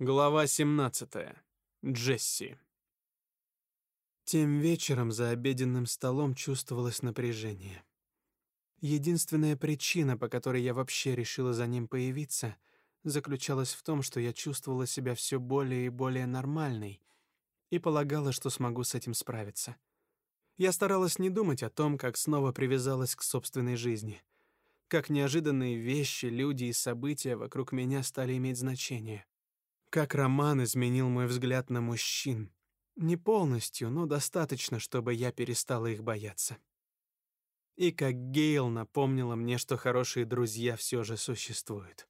Глава 17. Джесси. Тем вечером за обеденным столом чувствовалось напряжение. Единственная причина, по которой я вообще решила за ним появиться, заключалась в том, что я чувствовала себя все более и более нормальной и полагала, что смогу с этим справиться. Я старалась не думать о том, как снова привязалась к собственной жизни, как неожиданные вещи, люди и события вокруг меня стали иметь значение. Как роман изменил мой взгляд на мужчин. Не полностью, но достаточно, чтобы я перестала их бояться. И как Гейл напомнила мне, что хорошие друзья все же существуют.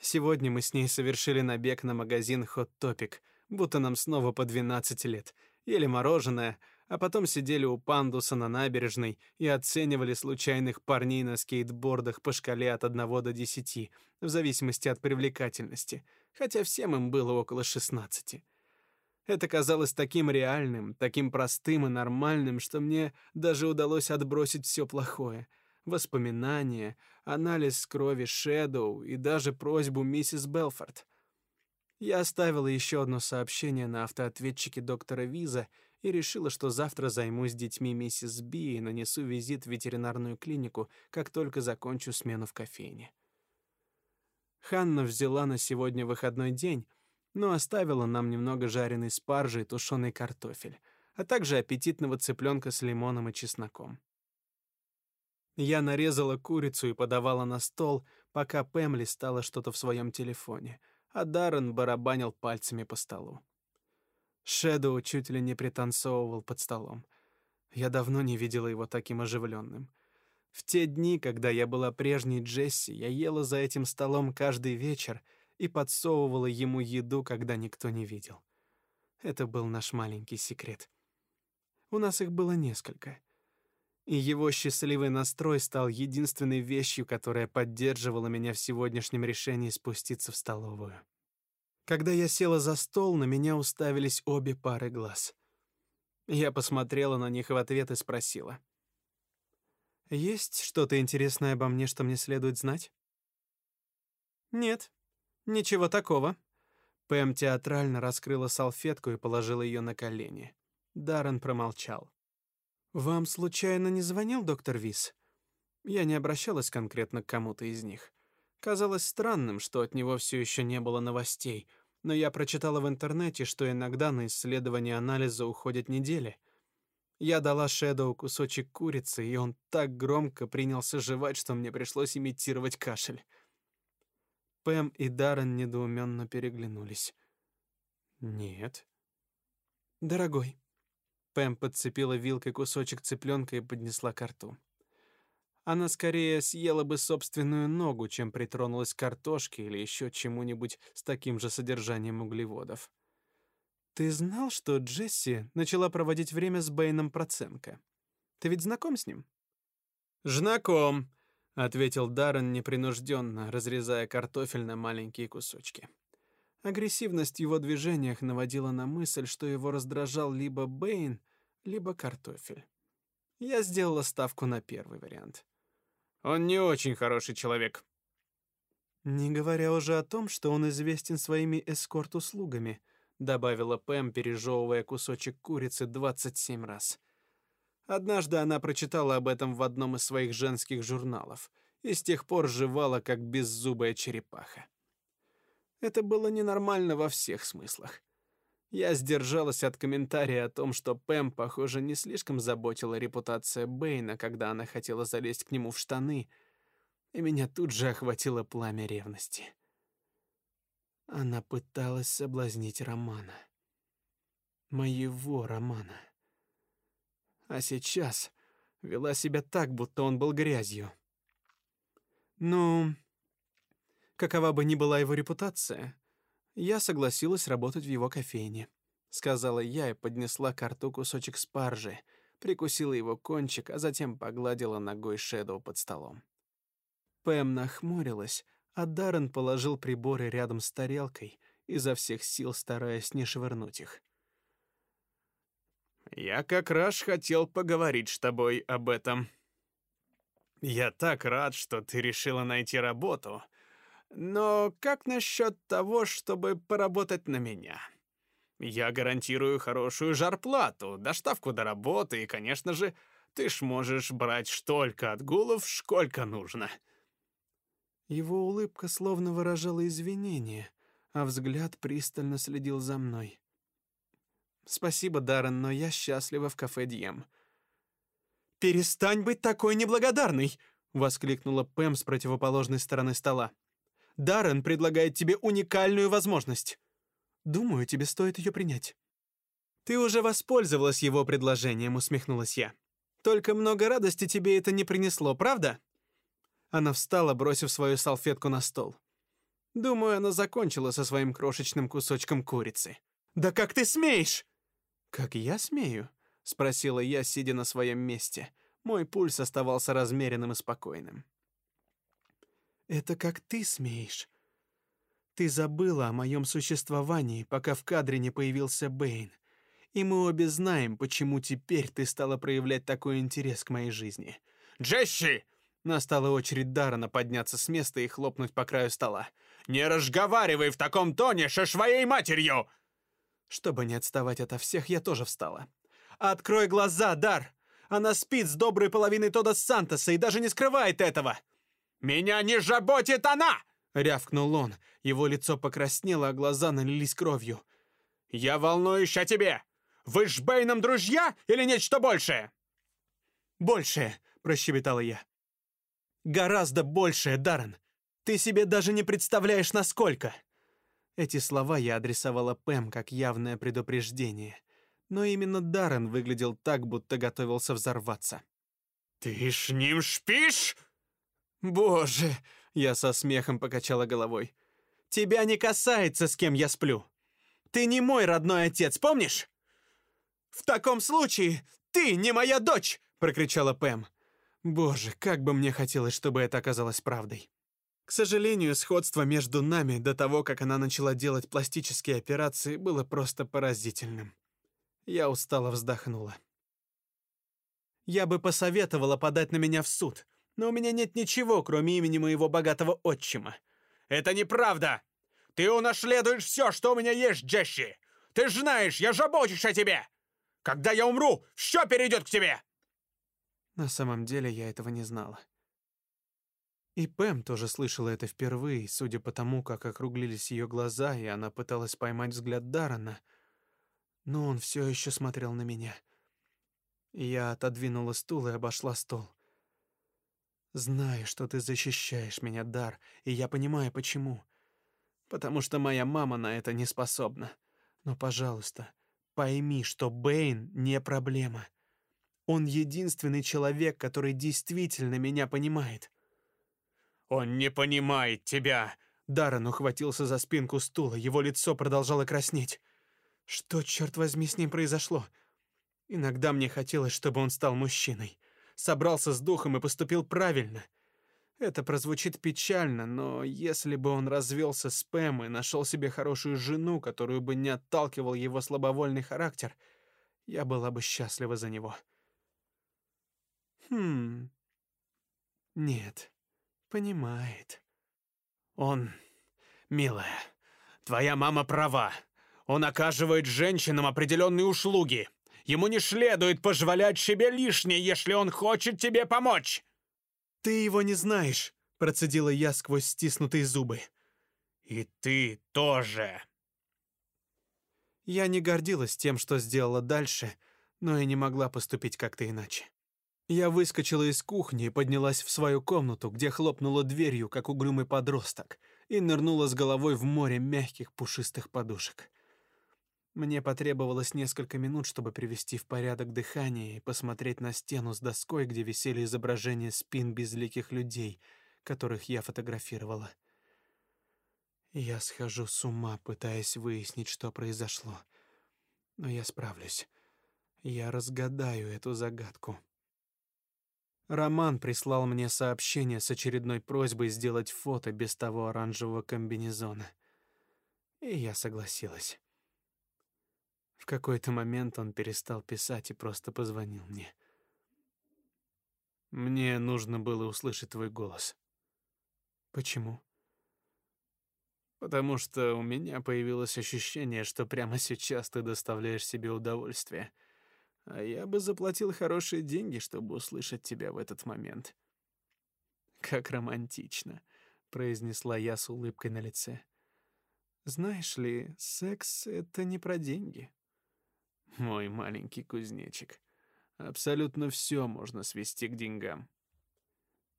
Сегодня мы с ней совершили набег на магазин Hot Topic, будто нам снова по 12 лет. Ели мороженое, а потом сидели у пандуса на набережной и оценивали случайных парней на скейтбордах по шкале от 1 до 10, в зависимости от привлекательности, хотя всем им было около 16. Это казалось таким реальным, таким простым и нормальным, что мне даже удалось отбросить все плохое. Воспоминания, анализ крови Шэдоу и даже просьбу миссис Белфорд. Я оставила еще одно сообщение на автоответчике доктора Виза и решила, что завтра займусь детьми миссис Би и нанесу визит в ветеринарную клинику, как только закончу смену в кофейне. Ханна взяла на сегодня выходной день, но оставила нам немного жареной спаржи и тушеный картофель, а также аппетитного цыпленка с лимоном и чесноком. Я нарезала курицу и подавала на стол, пока Пэм листала что-то в своем телефоне, а Даррен барабанил пальцами по столу. Шэдоу чуть ли не пританцовывал под столом. Я давно не видела его таким оживленным. В те дни, когда я была прежней Джесси, я ела за этим столом каждый вечер и подсовывала ему еду, когда никто не видел. Это был наш маленький секрет. У нас их было несколько. И его счастливый настрой стал единственной вещью, которая поддерживала меня в сегодняшнем решении спуститься в столовую. Когда я села за стол, на меня уставились обе пары глаз. Я посмотрела на них в ответ и спросила: "Есть что-то интересное обо мне, что мне следует знать?" "Нет, ничего такого." Пэм театрально раскрыла салфетку и положила ее на колени. Даррен промолчал. Вам случайно не звонил доктор Вис? Я не обращалась конкретно к кому-то из них. Казалось странным, что от него все еще не было новостей, но я прочитала в интернете, что иногда на исследование анализа уходят недели. Я дала Шэдоу кусочек курицы, и он так громко принялся жевать, что мне пришлось имитировать кашель. Пэм и Даррен недоуменно переглянулись. «Нет». «Дорогой». Пэм подцепила вилкой кусочек цыпленка и поднесла к рту. Она скорее съела бы собственную ногу, чем притронулась к картошке или еще чему-нибудь с таким же содержанием углеводов. Ты знал, что Джесси начала проводить время с Бэйном Проценко? Ты ведь знаком с ним? Знаком, ответил Даррен непринужденно, разрезая картофель на маленькие кусочки. Агрессивность в его движениях наводила на мысль, что его раздражал либо Бэйн, либо картофель. Я сделала ставку на первый вариант. Он не очень хороший человек. Не говоря уже о том, что он известен своими эскорт-услугами, добавила Пэм, пережевывая кусочек курицы 27 раз. Однажды она прочитала об этом в одном из своих женских журналов и с тех пор жевала как беззубая черепаха. Это было ненормально во всех смыслах. Я сдержалась от комментария о том, что Пэм, похоже, не слишком заботила репутация Бэйна, когда она хотела залезть к нему в штаны, и меня тут же охватило пламя ревности. Она пыталась соблазнить Романа. Моего Романа. А сейчас вела себя так, будто он был грязью. Ну, какова бы ни была его репутация, я согласилась работать в его кофейне, сказала я и поднесла к рту кусочек спаржи, прикусила его кончик, а затем погладила ногой Шэдоу под столом. Пэм нахмурилась, а Даррен положил приборы рядом с тарелкой, изо всех сил стараясь не швырнуть их. Я как раз хотел поговорить с тобой об этом. Я так рад, что ты решила найти работу. Но как насчет того, чтобы поработать на меня? Я гарантирую хорошую жарплату, доставку до работы и, конечно же, ты ж можешь брать столько отгулов, сколько нужно. Его улыбка словно выражала извинение, а взгляд пристально следил за мной. Спасибо, Даррен, но я счастлива в кафе Дьем. Перестань быть такой неблагодарной, воскликнула Пэм с противоположной стороны стола. Даррен предлагает тебе уникальную возможность. Думаю, тебе стоит ее принять. Ты уже воспользовалась его предложением, усмехнулась я. Только много радости тебе это не принесло, правда? Она встала, бросив свою салфетку на стол. Думаю, она закончила со своим крошечным кусочком курицы. Да как ты смеешь? Как я смею? спросила я, сидя на своем месте. Мой пульс оставался размеренным и спокойным. Это как ты смеешь. Ты забыла о моем существовании, пока в кадре не появился Бэйн. И мы обе знаем, почему теперь ты стала проявлять такой интерес к моей жизни. Джесси! Настала очередь Дарана подняться с места и хлопнуть по краю стола. Не разговаривай в таком тоне со своей матерью. Чтобы не отставать ото всех, я тоже встала. Открой глаза, Дар. Она спит с доброй половиной Тода Сантоса и даже не скрывает этого. Меня не заботит она, рявкнул он. Его лицо покраснело, а глаза налились кровью. Я волнуюсь о тебе. Вы с Бэйном друзья или нечто большее? Большее, прощебетала я. Гораздо большее, Даррен. Ты себе даже не представляешь, насколько. Эти слова я адресовала Пэм как явное предупреждение, но именно Даррен выглядел так, будто готовился взорваться. Ты с ним спишь? Боже, я со смехом покачала головой. Тебя не касается, с кем я сплю. Ты не мой родной отец, помнишь? В таком случае ты не моя дочь, прокричала Пэм. Боже, как бы мне хотелось, чтобы это оказалось правдой. К сожалению, сходство между нами до того, как она начала делать пластические операции, было просто поразительным. Я устало вздохнула. Я бы посоветовала подать на меня в суд, но у меня нет ничего, кроме имени моего богатого отчима. Это неправда. Ты унаследуешь все, что у меня есть, Джесси. Ты знаешь, я забочусь о тебе. Когда я умру, все перейдет к тебе. На самом деле я этого не знала. И Пэм тоже слышала это впервые, судя по тому, как округлились ее глаза, и она пыталась поймать взгляд Дарана, но он все еще смотрел на меня. Я отодвинула стул и обошла стол. Знаю, что ты защищаешь меня, Дар, и я понимаю почему. Потому что моя мама на это не способна. Но, пожалуйста, пойми, что Бэйн не проблема. Он единственный человек, который действительно меня понимает. Он не понимает тебя. Даррен ухватился за спинку стула, его лицо продолжало краснеть. Что, черт возьми, с ним произошло? Иногда мне хотелось, чтобы он стал мужчиной, собрался с духом и поступил правильно. Это прозвучит печально, но если бы он развелся с Пэм и нашел себе хорошую жену, которую бы не отталкивал его слабовольный характер, я была бы счастлива за него. Хм. Нет. Понимает. Он, милая, твоя мама права. Он оказывает женщинам определенные услуги. Ему не следует позволять себе лишнее, если он хочет тебе помочь. Ты его не знаешь, процедила я сквозь стиснутые зубы. И ты тоже. Я не гордилась тем, что сделала дальше, но и не могла поступить как-то иначе. Я выскочила из кухни и поднялась в свою комнату, где хлопнула дверью, как угрюмый подросток, и нырнула с головой в море мягких пушистых подушек. Мне потребовалось несколько минут, чтобы привести в порядок дыхание и посмотреть на стену с доской, где висели изображения спин безликих людей, которых я фотографировала. Я схожу с ума, пытаясь выяснить, что произошло. Но я справлюсь. Я разгадаю эту загадку. Роман прислал мне сообщение с очередной просьбой сделать фото без того оранжевого комбинезона. И я согласилась. В какой-то момент он перестал писать и просто позвонил мне. Мне нужно было услышать твой голос. Почему? потому что у меня появилось ощущение, что прямо сейчас ты доставляешь себе удовольствие. А я бы заплатил хорошие деньги, чтобы услышать тебя в этот момент. Как романтично, произнесла я с улыбкой на лице. Знаешь ли, секс это не про деньги. Мой маленький кузнечик. Абсолютно все можно свести к деньгам.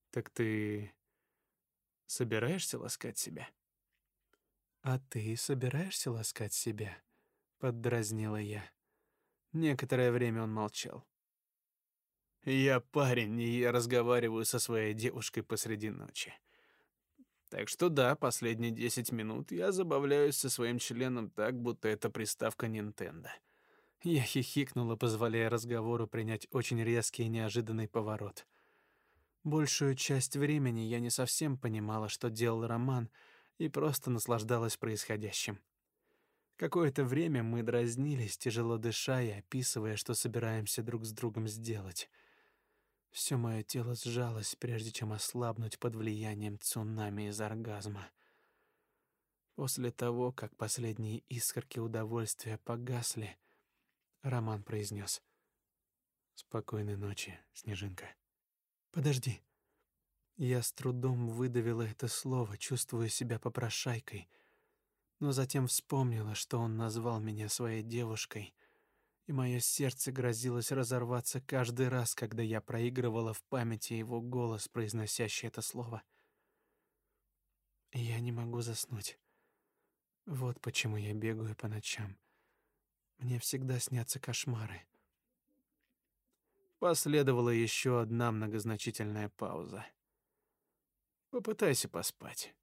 Так ты собираешься ласкать себя? А ты собираешься ласкать себя? поддразнила я. Некоторое время он молчал. Я парень, и я разговариваю со своей девушкой посреди ночи. Так что да, последние десять минут я забавляюсь со своим членом так, будто это приставка Nintendo. Я хихикнула, позволяя разговору принять очень резкий и неожиданный поворот. Большую часть времени я не совсем понимала, что делал Роман, и просто наслаждалась происходящим. Какое-то время мы дразнились, тяжело дыша и описывая, что собираемся друг с другом сделать. Все мое тело сжалось, прежде чем ослабнуть под влиянием цунами из оргазма. После того, как последние искорки удовольствия погасли, Роман произнес: "Спокойной ночи, Снежинка". Подожди. Я с трудом выдавила это слово, чувствуя себя попрошайкой, но затем вспомнила, что он назвал меня своей девушкой, и мое сердце грозилось разорваться каждый раз, когда я проигрывала в памяти его голос, произносящий это слово. Я не могу заснуть. Вот почему я бегаю по ночам. Мне всегда снятся кошмары. Последовала еще одна многозначительная пауза. Попытайся поспать.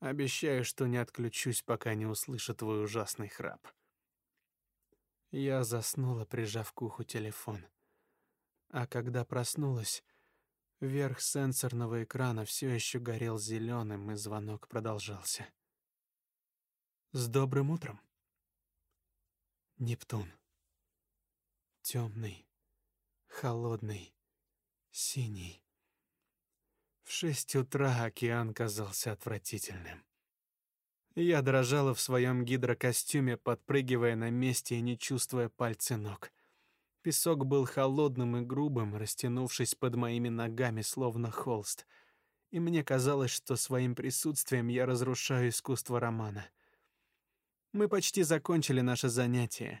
Обещаю, что не отключусь, пока не услышу твой ужасный храп. Я заснула, прижав к уху телефон. А когда проснулась, верх сенсорного экрана все еще горел зеленым, и звонок продолжался. С добрым утром. Нептун. Темный, холодный, синий. В шесть утра океан казался отвратительным. Я дрожала в своем гидрокостюме, подпрыгивая на месте и не чувствуя пальцы ног. Песок был холодным и грубым, растянувшись под моими ногами словно холст, и мне казалось, что своим присутствием я разрушаю искусство романа. Мы почти закончили наше занятие.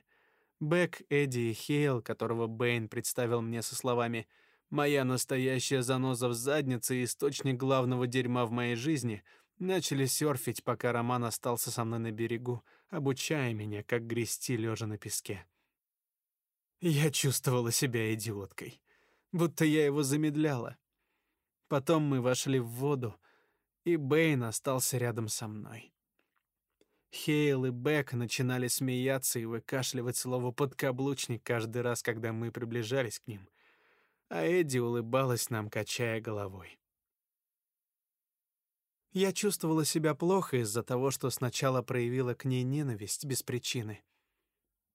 Бэк, Эдди и Хейл, которого Бэйн представил мне со словами «Моя настоящая заноза в заднице и источник главного дерьма в моей жизни», начали серфить, пока Роман остался со мной на берегу, обучая меня, как грести лежа на песке. Я чувствовала себя идиоткой, будто я его замедляла. Потом мы вошли в воду, и Бэйн остался рядом со мной. Хейл и Бек начинали смеяться и выкашливать слово подкаблучник каждый раз, когда мы приближались к ним. А Эдди улыбалась нам, качая головой. Я чувствовала себя плохо из-за того, что сначала проявила к ней ненависть без причины.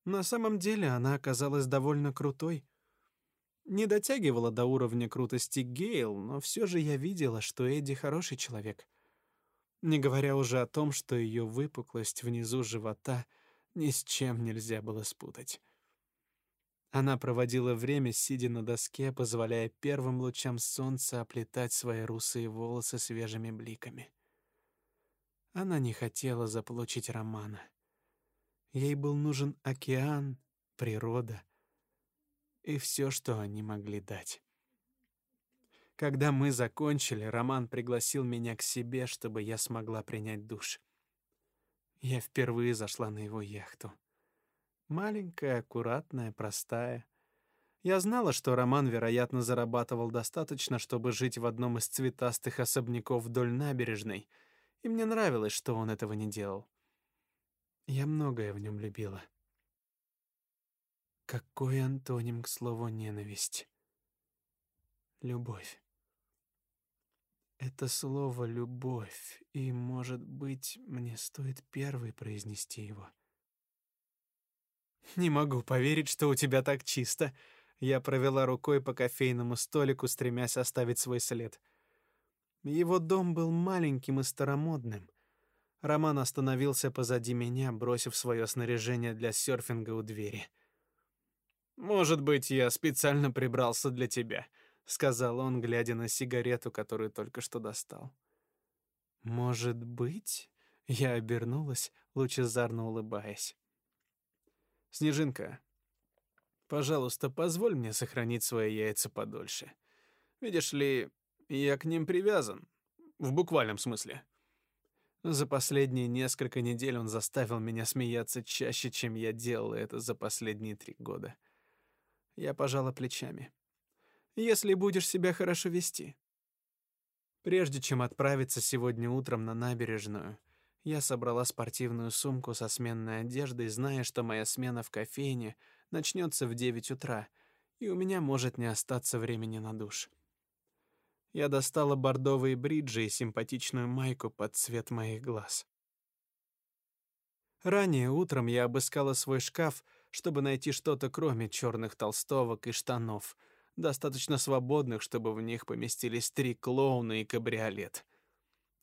На самом деле она оказалась довольно крутой. Не дотягивала до уровня крутости Гейл, но все же я видела, что Эдди хороший человек — не говоря уже о том, что ее выпуклость внизу живота ни с чем нельзя было спутать. Она проводила время, сидя на доске, позволяя первым лучам солнца оплетать свои русые волосы свежими бликами. Она не хотела заполучить Романа. Ей был нужен океан, природа и все, что они могли дать. Когда мы закончили, Роман пригласил меня к себе, чтобы я смогла принять душ. Я впервые зашла на его яхту. Маленькая, аккуратная, простая. Я знала, что Роман, вероятно, зарабатывал достаточно, чтобы жить в одном из цветастых особняков вдоль набережной, и мне нравилось, что он этого не делал. Я многое в нем любила. Какой антоним к слову ненависть? Любовь. Это слово любовь, и, может быть, мне стоит первой произнести его. Не могу поверить, что у тебя так чисто. Я провела рукой по кофейному столику, стремясь оставить свой след. Его дом был маленьким и старомодным. Роман остановился позади меня, бросив свое снаряжение для серфинга у двери. Может быть, я специально прибрался для тебя, сказал он, глядя на сигарету, которую только что достал. Может быть, я обернулась, лучезарно улыбаясь. Снежинка, пожалуйста, позволь мне сохранить свои яйца подольше. Видишь ли, я к ним привязан, в буквальном смысле. За последние несколько недель он заставил меня смеяться чаще, чем я делал это за последние три года. Я пожала плечами. Если будешь себя хорошо вести. Прежде чем отправиться сегодня утром на набережную, я собрала спортивную сумку со сменной одеждой, зная, что моя смена в кофейне начнется в 9 утра, и у меня может не остаться времени на душ. Я достала бордовые бриджи и симпатичную майку под цвет моих глаз. Ранее утром я обыскала свой шкаф, чтобы найти что-то кроме черных толстовок и штанов — достаточно свободных, чтобы в них поместились три клоуна и кабриолет.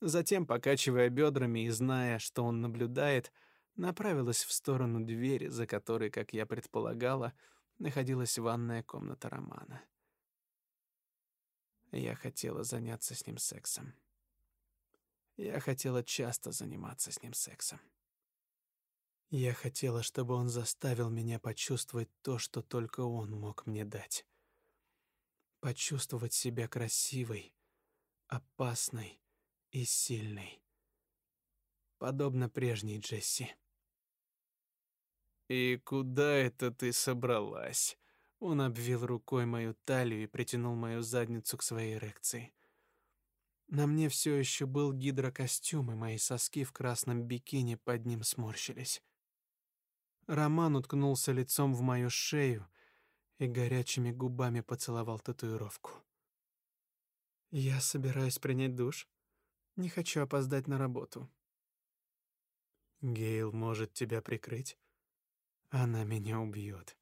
Затем, покачивая бедрами и зная, что он наблюдает, направилась в сторону двери, за которой, как я предполагала, находилась ванная комната Романа. Я хотела заняться с ним сексом. Я хотела часто заниматься с ним сексом. Я хотела, чтобы он заставил меня почувствовать то, что только он мог мне дать почувствовать себя красивой, опасной и сильной, подобно прежней Джесси. И куда это ты собралась? Он обвил рукой мою талию и притянул мою задницу к своей эрекции. На мне все еще был гидрокостюм, и мои соски в красном бикини под ним сморщились. Роман уткнулся лицом в мою шею, и горячими губами поцеловал татуировку. Я собираюсь принять душ. Не хочу опоздать на работу. Гейл может тебя прикрыть. Она меня убьет.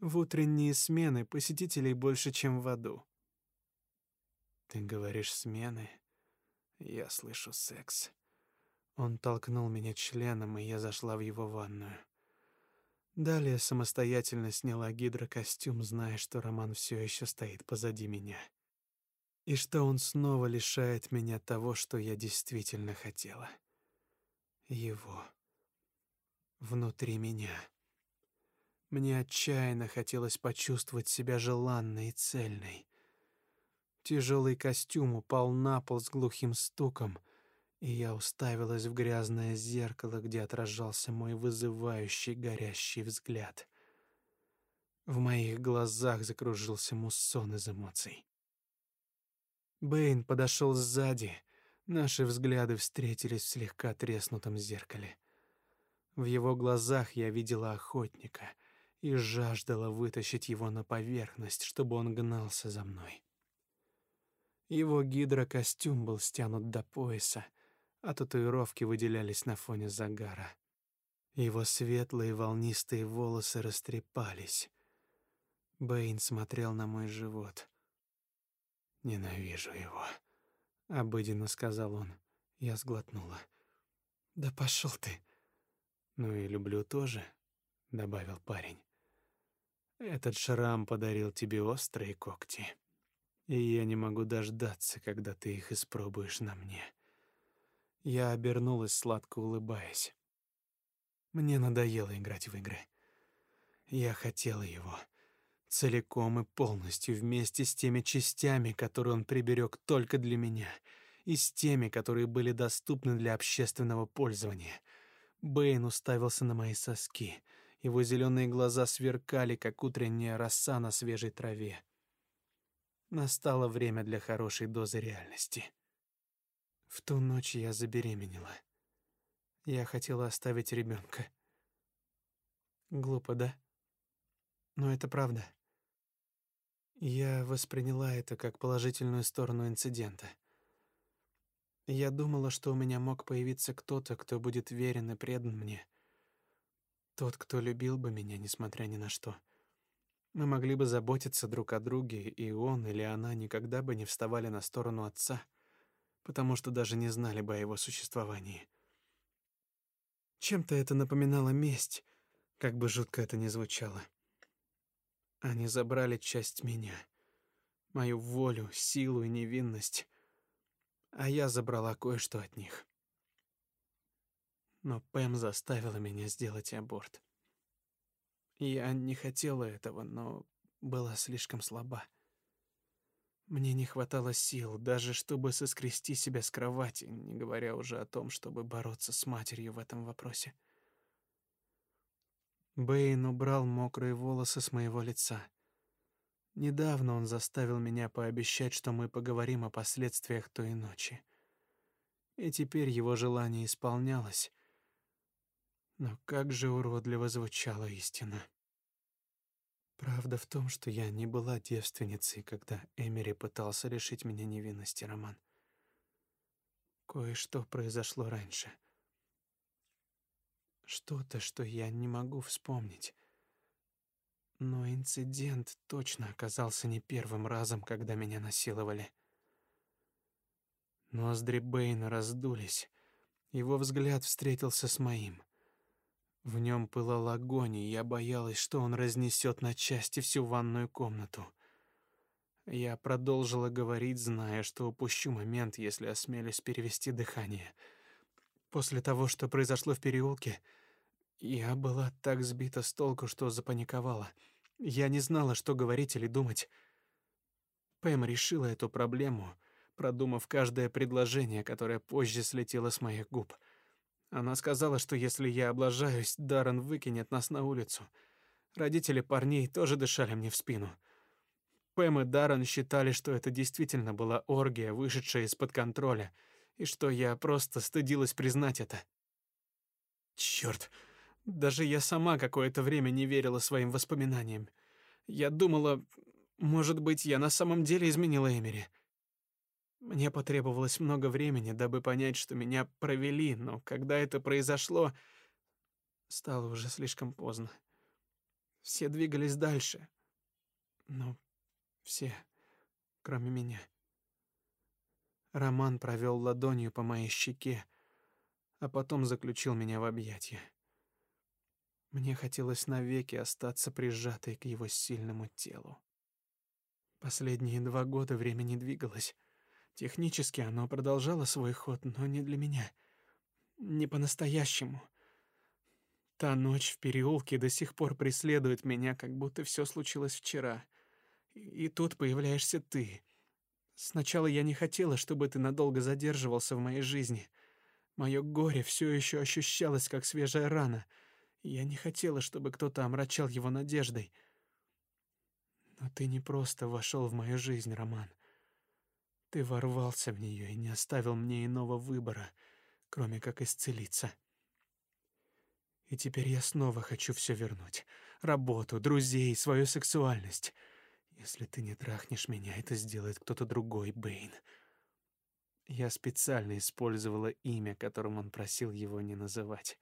В утренние смены посетителей больше, чем в аду. Ты говоришь смены? Я слышу секс. Он толкнул меня членом, и я зашла в его ванную. Далее самостоятельно сняла гидрокостюм, зная, что Роман все еще стоит позади меня. И что он снова лишает меня того, что я действительно хотела. Его. Внутри меня. Мне отчаянно хотелось почувствовать себя желанной и цельной. Тяжелый костюм упал на пол с глухим стуком, и я уставилась в грязное зеркало, где отражался мой вызывающий горящий взгляд. В моих глазах закружился муссон из эмоций. Бэйн подошел сзади. Наши взгляды встретились в слегка треснутом зеркале. В его глазах я видела охотника и жаждала вытащить его на поверхность, чтобы он гнался за мной. Его гидрокостюм был стянут до пояса, а татуировки выделялись на фоне загара. Его светлые волнистые волосы растрепались. Бэйн смотрел на мой живот. Ненавижу его, обыденно сказал он. Я сглотнула. Да пошел ты. Ну и люблю тоже, добавил парень. Этот шрам подарил тебе острые когти, и я не могу дождаться, когда ты их испробуешь на мне. Я обернулась, сладко улыбаясь. Мне надоело играть в игры. Я хотела его целиком и полностью вместе с теми частями, которые он приберег только для меня, и с теми, которые были доступны для общественного пользования. Бэйн уставился на мои соски. Его зеленые глаза сверкали, как утренняя роса на свежей траве. Настало время для хорошей дозы реальности. В ту ночь я забеременела. Я хотела оставить ребенка. Глупо, да? Но это правда. Я восприняла это как положительную сторону инцидента. Я думала, что у меня мог появиться кто-то, кто будет верен и предан мне. Тот, кто любил бы меня, несмотря ни на что. Мы могли бы заботиться друг о друге, и он или она никогда бы не вставали на сторону отца — потому что даже не знали бы о его существовании. Чем-то это напоминало месть, как бы жутко это ни звучало. Они забрали часть меня, мою волю, силу и невинность, а я забрала кое-что от них. Но Пэм заставила меня сделать аборт. Я не хотела этого, но была слишком слаба. Мне не хватало сил, даже чтобы соскрести себя с кровати, не говоря уже о том, чтобы бороться с матерью в этом вопросе. Бэйн убрал мокрые волосы с моего лица. Недавно он заставил меня пообещать, что мы поговорим о последствиях той ночи. И теперь его желание исполнялось. Но как же уродливо звучала истина. Правда в том, что я не была девственницей, когда Эмери пытался лишить меня невинности, Роман. Кое-что произошло раньше. Что-то, что я не могу вспомнить. Но инцидент точно оказался не первым разом, когда меня насиловали. Ноздри Бэйна раздулись. Его взгляд встретился с моим. В нем пылал огонь, и я боялась, что он разнесет на части всю ванную комнату. Я продолжила говорить, зная, что упущу момент, если осмелюсь перевести дыхание. После того, что произошло в переулке, я была так сбита с толку, что запаниковала. Я не знала, что говорить или думать. Пэм решила эту проблему, продумав каждое предложение, которое позже слетело с моих губ — она сказала, что если я облажаюсь, Даррен выкинет нас на улицу. Родители парней тоже дышали мне в спину. Пэм и Даррен считали, что это действительно была оргия, вышедшая из-под контроля, и что я просто стыдилась признать это. Черт, даже я сама какое-то время не верила своим воспоминаниям. Я думала, может быть, я на самом деле изменила Эмери. Мне потребовалось много времени, дабы понять, что меня провели, но когда это произошло, стало уже слишком поздно. Все двигались дальше. Ну, все, кроме меня. Роман провел ладонью по моей щеке, а потом заключил меня в объятия. Мне хотелось навеки остаться прижатой к его сильному телу. Последние два года время не двигалось. Технически оно продолжало свой ход, но не для меня. Не по-настоящему. Та ночь в переулке до сих пор преследует меня, как будто все случилось вчера. И тут появляешься ты. Сначала я не хотела, чтобы ты надолго задерживался в моей жизни. Мое горе все еще ощущалось, как свежая рана. Я не хотела, чтобы кто-то омрачал его надеждой. Но ты не просто вошел в мою жизнь, Роман. Ты ворвался в нее и не оставил мне иного выбора, кроме как исцелиться. И теперь я снова хочу все вернуть: работу, друзей, свою сексуальность. Если ты не трахнешь меня, это сделает кто-то другой, Бэйн. Я специально использовала имя, которым он просил его не называть.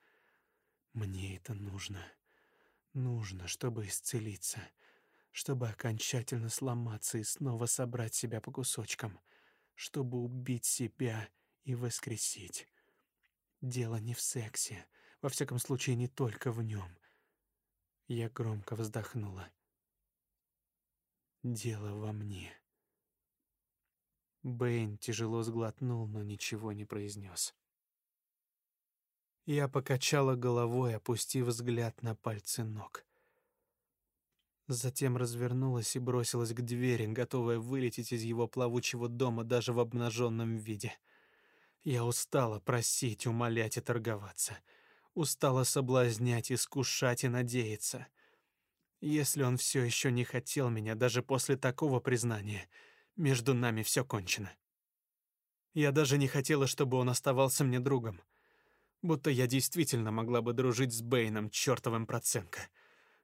Мне это нужно. Нужно, чтобы исцелиться, чтобы окончательно сломаться и снова собрать себя по кусочкам чтобы убить себя и воскресить. Дело не в сексе, во всяком случае не только в нем. Я громко вздохнула. Дело во мне. Бэйн тяжело сглотнул, но ничего не произнес. Я покачала головой, опустив взгляд на пальцы ног. Затем развернулась и бросилась к двери, готовая вылететь из его плавучего дома даже в обнаженном виде. Я устала просить, умолять и торговаться. Устала соблазнять, искушать и надеяться. Если он все еще не хотел меня даже после такого признания, между нами все кончено. Я даже не хотела, чтобы он оставался мне другом. Будто я действительно могла бы дружить с Бэйном, чертовым проценко.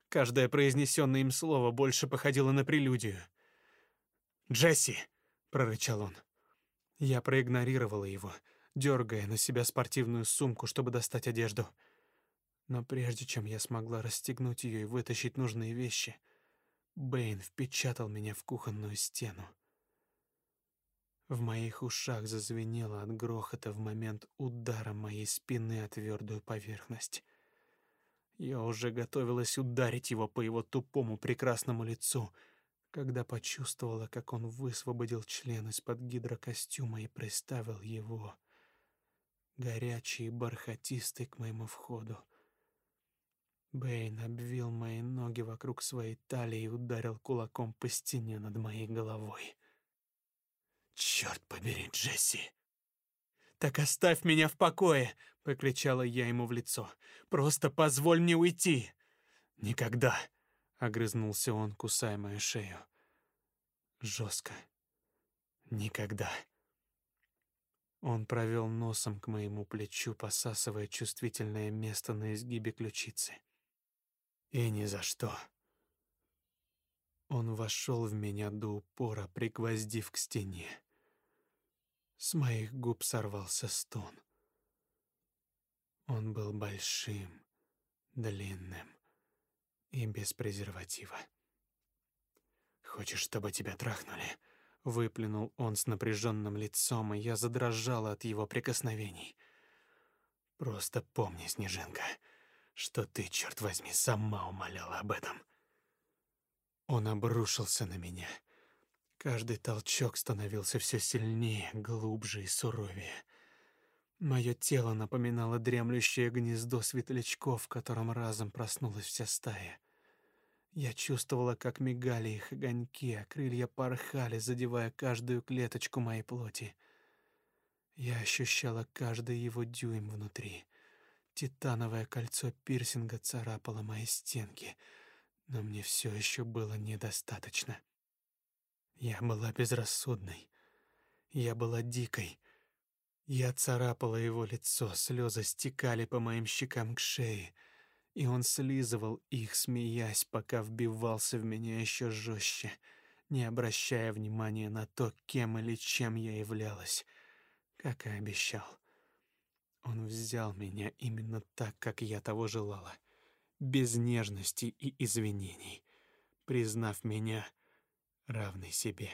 Каждое произнесенное им слово больше походило на прелюдию. «Джесси!» — прорычал он. Я проигнорировала его, дергая на себя спортивную сумку, чтобы достать одежду. Но прежде чем я смогла расстегнуть ее и вытащить нужные вещи, Бэйн впечатал меня в кухонную стену. В моих ушах зазвенело от грохота в момент удара моей спины о твердую поверхность. Я уже готовилась ударить его по его тупому прекрасному лицу, когда почувствовала, как он высвободил член из-под гидрокостюма и приставил его, горячий и бархатистый, к моему входу. Бэйн обвил мои ноги вокруг своей талии и ударил кулаком по стене над моей головой. «Черт побери, Джесси!» «Так оставь меня в покое!» — покричала я ему в лицо. «Просто позволь мне уйти!» «Никогда!» — огрызнулся он, кусая мою шею. Жестко. «Никогда!» Он провел носом к моему плечу, посасывая чувствительное место на изгибе ключицы. И ни за что. Он вошел в меня до упора, пригвоздив к стене. С моих губ сорвался стон. Он был большим, длинным и без презерватива. «Хочешь, чтобы тебя трахнули?» — выплюнул он с напряженным лицом, и я задрожала от его прикосновений. «Просто помни, Снежинка, что ты, черт возьми, сама умоляла об этом. Он обрушился на меня. Каждый толчок становился все сильнее, глубже и суровее. Мое тело напоминало дремлющее гнездо светлячков, в котором разом проснулась вся стая. Я чувствовала, как мигали их огоньки, а крылья порхали, задевая каждую клеточку моей плоти. Я ощущала каждый его дюйм внутри. Титановое кольцо пирсинга царапало мои стенки, но мне все еще было недостаточно. Я была безрассудной. Я была дикой. Я царапала его лицо, слезы стекали по моим щекам к шее, и он слизывал их, смеясь, пока вбивался в меня еще жестче, не обращая внимания на то, кем или чем я являлась, как и обещал. Он взял меня именно так, как я того желала, без нежности и извинений, признав меня равной себе.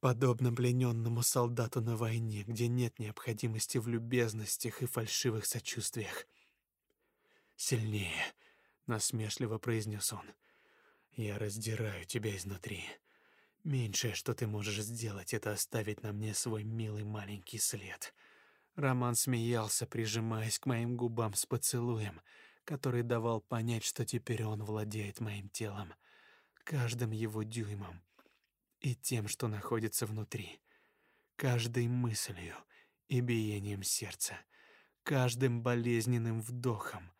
Подобно плененному солдату на войне, где нет необходимости в любезностях и фальшивых сочувствиях. «Сильнее», — насмешливо произнес он. «Я раздираю тебя изнутри. Меньшее, что ты можешь сделать, это оставить на мне свой милый маленький след». Роман смеялся, прижимаясь к моим губам с поцелуем, который давал понять, что теперь он владеет моим телом, каждым его дюймом и тем, что находится внутри, каждой мыслью и биением сердца, каждым болезненным вдохом.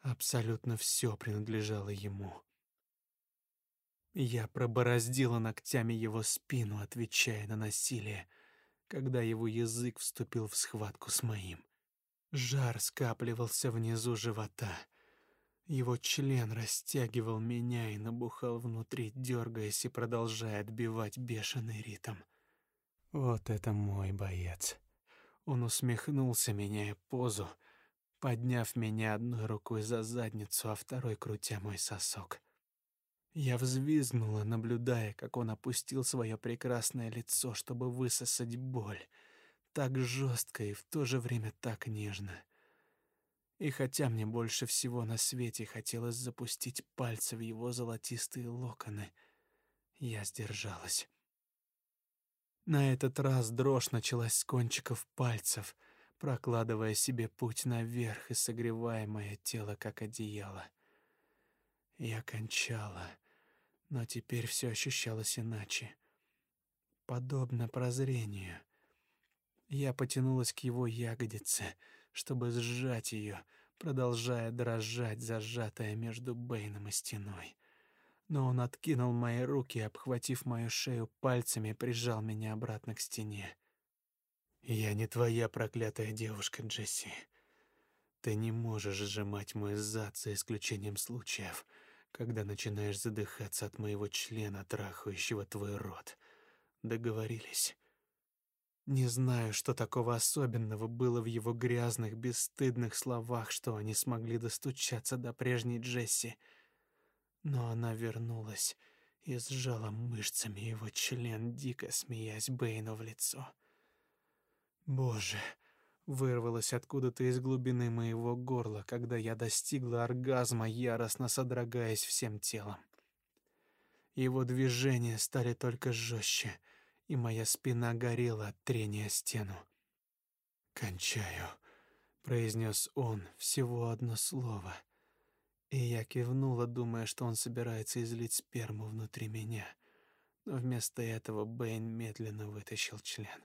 Абсолютно все принадлежало ему. Я пробороздила ногтями его спину, отвечая на насилие, когда его язык вступил в схватку с моим. Жар скапливался внизу живота. Его член растягивал меня и набухал внутри, дергаясь и продолжая отбивать бешеный ритм. Вот это мой боец. Он усмехнулся, меняя позу, подняв меня одной рукой за задницу, а второй крутя мой сосок. Я взвизгнула, наблюдая, как он опустил свое прекрасное лицо, чтобы высосать боль. Так жестко и в то же время так нежно. И хотя мне больше всего на свете хотелось запустить пальцы в его золотистые локоны, я сдержалась. На этот раз дрожь началась с кончиков пальцев, прокладывая себе путь наверх и согревая мое тело как одеяло. Я кончала, но теперь все ощущалось иначе. Подобно прозрению. Я потянулась к его ягодице, чтобы сжать ее, продолжая дрожать, зажатая между Бэйном и стеной. Но он откинул мои руки, обхватив мою шею пальцами, прижал меня обратно к стене. «Я не твоя проклятая девушка, Джесси. Ты не можешь сжимать мой зад за исключением случаев, когда начинаешь задыхаться от моего члена, трахающего твой рот. Договорились. Не знаю, что такого особенного было в его грязных, бесстыдных словах, что они смогли достучаться до прежней Джесси. Но она вернулась, и сжала мышцами его член, дико смеясь Бэйну в лицо. Боже, вырвалось откуда-то из глубины моего горла, когда я достигла оргазма, яростно содрогаясь всем телом. Его движения стали только жестче, и моя спина горела от трения о стену. «Кончаю», — произнес он всего одно слово — и я кивнула, думая, что он собирается излить сперму внутри меня. Но вместо этого Бэйн медленно вытащил член.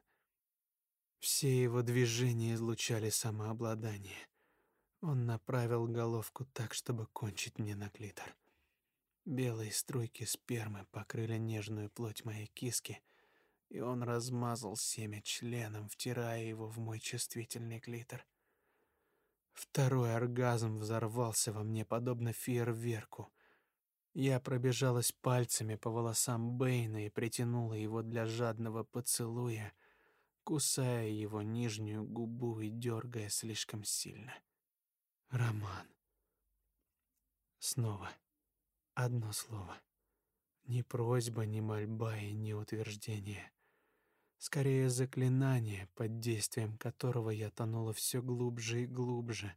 Все его движения излучали самообладание. Он направил головку так, чтобы кончить мне на клитор. Белые струйки спермы покрыли нежную плоть моей киски, и он размазал семя членом, втирая его в мой чувствительный клитор. Второй оргазм взорвался во мне подобно фейерверку. Я пробежалась пальцами по волосам Бэйна и притянула его для жадного поцелуя, кусая его нижнюю губу и дергая слишком сильно. Роман. Снова одно слово. Ни просьба, ни мольба и ни утверждение скорее заклинание, под действием которого я тонула все глубже и глубже,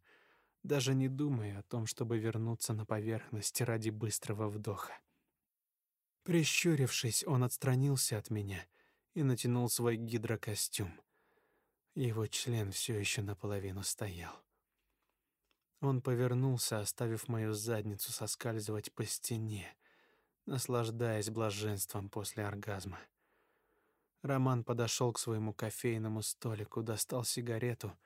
даже не думая о том, чтобы вернуться на поверхность ради быстрого вдоха. Прищурившись, он отстранился от меня и натянул свой гидрокостюм. Его член все еще наполовину стоял. Он повернулся, оставив мою задницу соскальзывать по стене, наслаждаясь блаженством после оргазма. Роман подошел к своему кофейному столику, достал сигарету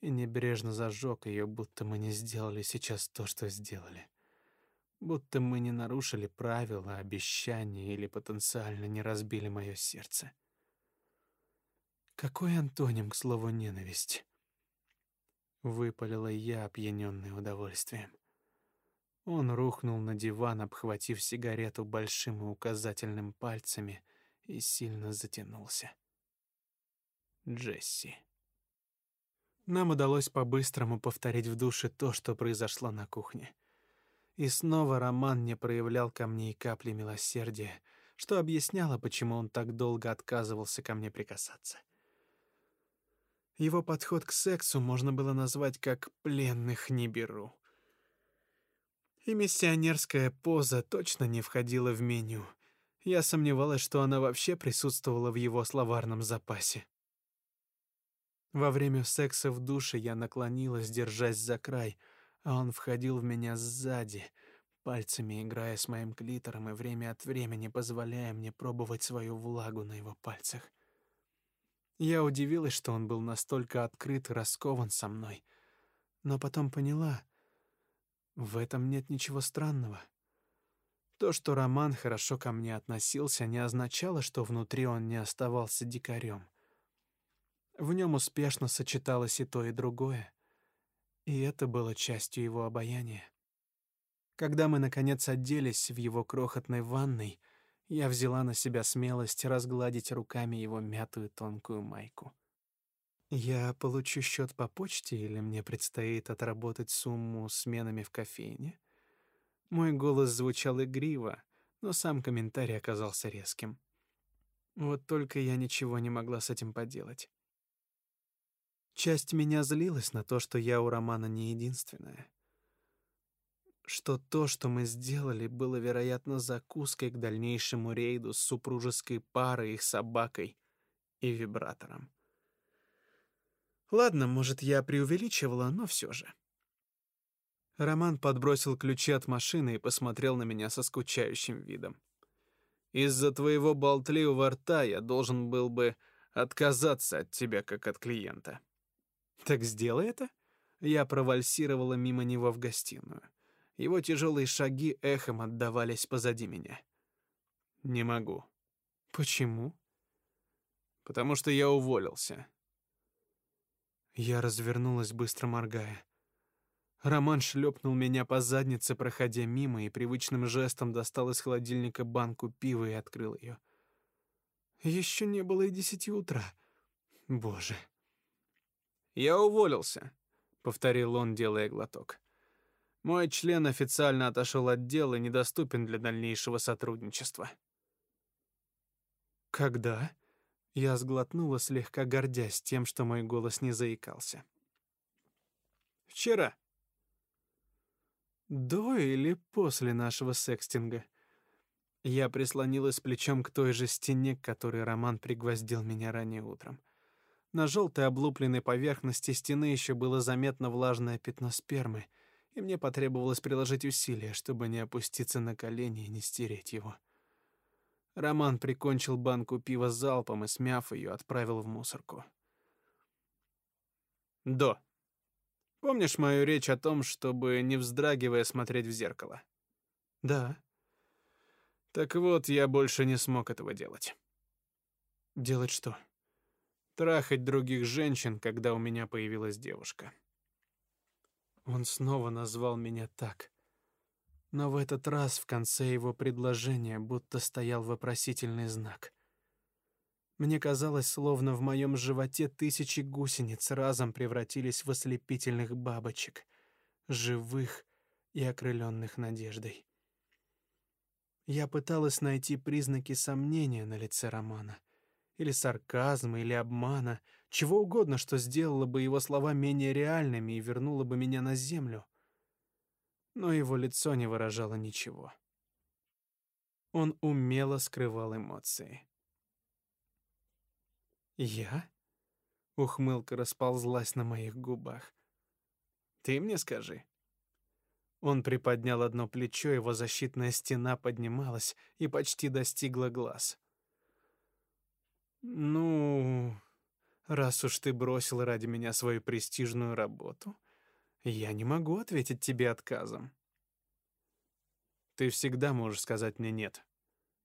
и небрежно зажег ее, будто мы не сделали сейчас то, что сделали. Будто мы не нарушили правила, обещания или потенциально не разбили мое сердце. Какой антоним к слову ненависть? Выпалила я, опьянённая удовольствием. Он рухнул на диван, обхватив сигарету большим и указательным пальцами — и сильно затянулся. Джесси. Нам удалось по-быстрому повторить в душе то, что произошло на кухне. И снова Роман не проявлял ко мне и капли милосердия, что объясняло, почему он так долго отказывался ко мне прикасаться. Его подход к сексу можно было назвать как «пленных не беру». И миссионерская поза точно не входила в меню — я сомневалась, что она вообще присутствовала в его словарном запасе. Во время секса в душе я наклонилась, держась за край, а он входил в меня сзади, пальцами играя с моим клитором и время от времени позволяя мне пробовать свою влагу на его пальцах. Я удивилась, что он был настолько открыт и раскован со мной, но потом поняла, в этом нет ничего странного. То, что Роман хорошо ко мне относился, не означало, что внутри он не оставался дикарем. В нем успешно сочеталось и то, и другое. И это было частью его обаяния. Когда мы, наконец, оделись в его крохотной ванной, я взяла на себя смелость разгладить руками его мятую тонкую майку. «Я получу счет по почте или мне предстоит отработать сумму сменами в кофейне?» Мой голос звучал игриво, но сам комментарий оказался резким. Вот только я ничего не могла с этим поделать. Часть меня злилась на то, что я у Романа не единственная. Что то, что мы сделали, было, вероятно, закуской к дальнейшему рейду с супружеской парой, их собакой и вибратором. Ладно, может, я преувеличивала, но все же. Роман подбросил ключи от машины и посмотрел на меня со скучающим видом. Из-за твоего болтливого рта я должен был бы отказаться от тебя как от клиента. Так сделай это. Я провальсировала мимо него в гостиную. Его тяжелые шаги эхом отдавались позади меня. Не могу. Почему? Потому что я уволился. Я развернулась, быстро моргая. Роман шлепнул меня по заднице, проходя мимо, и привычным жестом достал из холодильника банку пива и открыл ее. Еще не было и десяти утра. Боже. Я уволился, повторил он, делая глоток. Мой член официально отошел от дела и недоступен для дальнейшего сотрудничества. Когда? Я сглотнула, слегка гордясь тем, что мой голос не заикался. Вчера. До или после нашего секстинга? Я прислонилась плечом к той же стене, к которой Роман пригвоздил меня ранее утром. На желтой облупленной поверхности стены еще было заметно влажное пятно спермы, и мне потребовалось приложить усилия, чтобы не опуститься на колени и не стереть его. Роман прикончил банку пива залпом и, смяв ее, отправил в мусорку. До. Помнишь мою речь о том, чтобы не вздрагивая смотреть в зеркало? Да. Так вот, я больше не смог этого делать. Делать что? Трахать других женщин, когда у меня появилась девушка. Он снова назвал меня так. Но в этот раз в конце его предложения будто стоял вопросительный знак. Мне казалось, словно в моем животе тысячи гусениц разом превратились в ослепительных бабочек, живых и окрыленных надеждой. Я пыталась найти признаки сомнения на лице Романа, или сарказма, или обмана, чего угодно, что сделало бы его слова менее реальными и вернуло бы меня на землю. Но его лицо не выражало ничего. Он умело скрывал эмоции. Я? Ухмылка расползлась на моих губах. Ты мне скажи. Он приподнял одно плечо, его защитная стена поднималась и почти достигла глаз. Ну, раз уж ты бросил ради меня свою престижную работу, я не могу ответить тебе отказом. Ты всегда можешь сказать мне нет,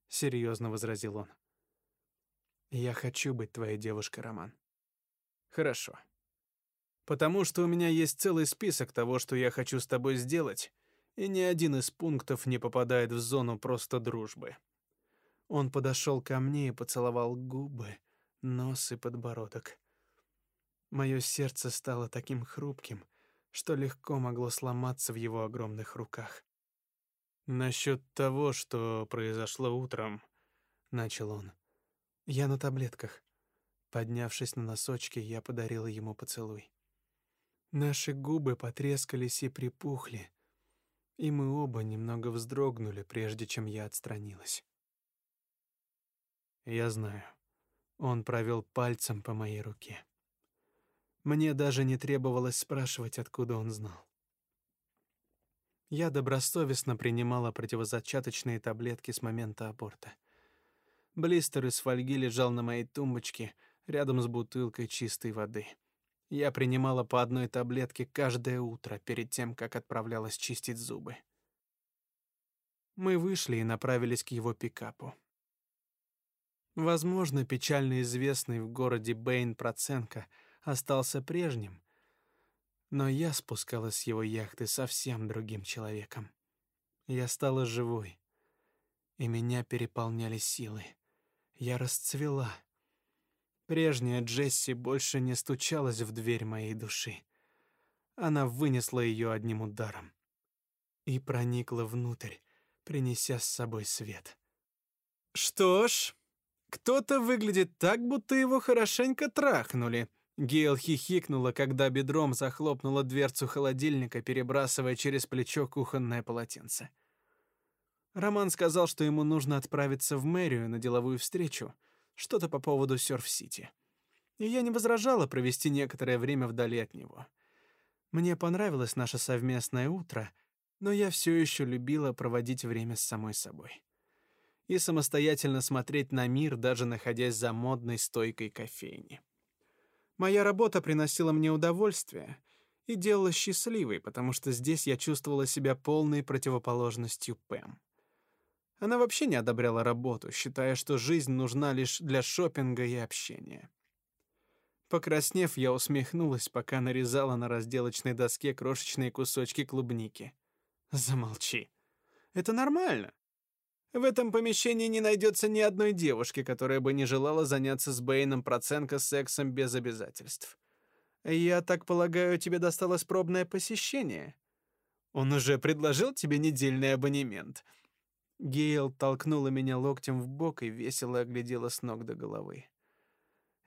серьезно возразил он. Я хочу быть твоей девушкой, Роман. Хорошо потому что у меня есть целый список того, что я хочу с тобой сделать, и ни один из пунктов не попадает в зону просто дружбы. Он подошел ко мне и поцеловал губы, нос и подбородок. Мое сердце стало таким хрупким, что легко могло сломаться в его огромных руках. Насчет того, что произошло утром, начал он. Я на таблетках. Поднявшись на носочки, я подарила ему поцелуй. Наши губы потрескались и припухли, и мы оба немного вздрогнули, прежде чем я отстранилась. Я знаю. Он провел пальцем по моей руке. Мне даже не требовалось спрашивать, откуда он знал. Я добросовестно принимала противозачаточные таблетки с момента аборта. Блистер из фольги лежал на моей тумбочке рядом с бутылкой чистой воды. Я принимала по одной таблетке каждое утро перед тем, как отправлялась чистить зубы. Мы вышли и направились к его пикапу. Возможно, печально известный в городе Бэйн Проценко остался прежним, но я спускалась с его яхты совсем другим человеком. Я стала живой, и меня переполняли силы. Я расцвела. Прежняя Джесси больше не стучалась в дверь моей души. Она вынесла ее одним ударом и проникла внутрь, принеся с собой свет. Что ж, кто-то выглядит так, будто его хорошенько трахнули. Гейл хихикнула, когда бедром захлопнула дверцу холодильника, перебрасывая через плечо кухонное полотенце. Роман сказал, что ему нужно отправиться в мэрию на деловую встречу — что-то по поводу Сёрф-Сити. И я не возражала провести некоторое время вдали от него. Мне понравилось наше совместное утро, но я все еще любила проводить время с самой собой. И самостоятельно смотреть на мир, даже находясь за модной стойкой кофейни. Моя работа приносила мне удовольствие и делала счастливой, потому что здесь я чувствовала себя полной противоположностью Пэм. Она вообще не одобряла работу, считая, что жизнь нужна лишь для шопинга и общения. Покраснев, я усмехнулась, пока нарезала на разделочной доске крошечные кусочки клубники. Замолчи. Это нормально. В этом помещении не найдется ни одной девушки, которая бы не желала заняться с Бэйном Проценко сексом без обязательств. Я так полагаю, тебе досталось пробное посещение. Он уже предложил тебе недельный абонемент. Гейл толкнула меня локтем в бок и весело оглядела с ног до головы.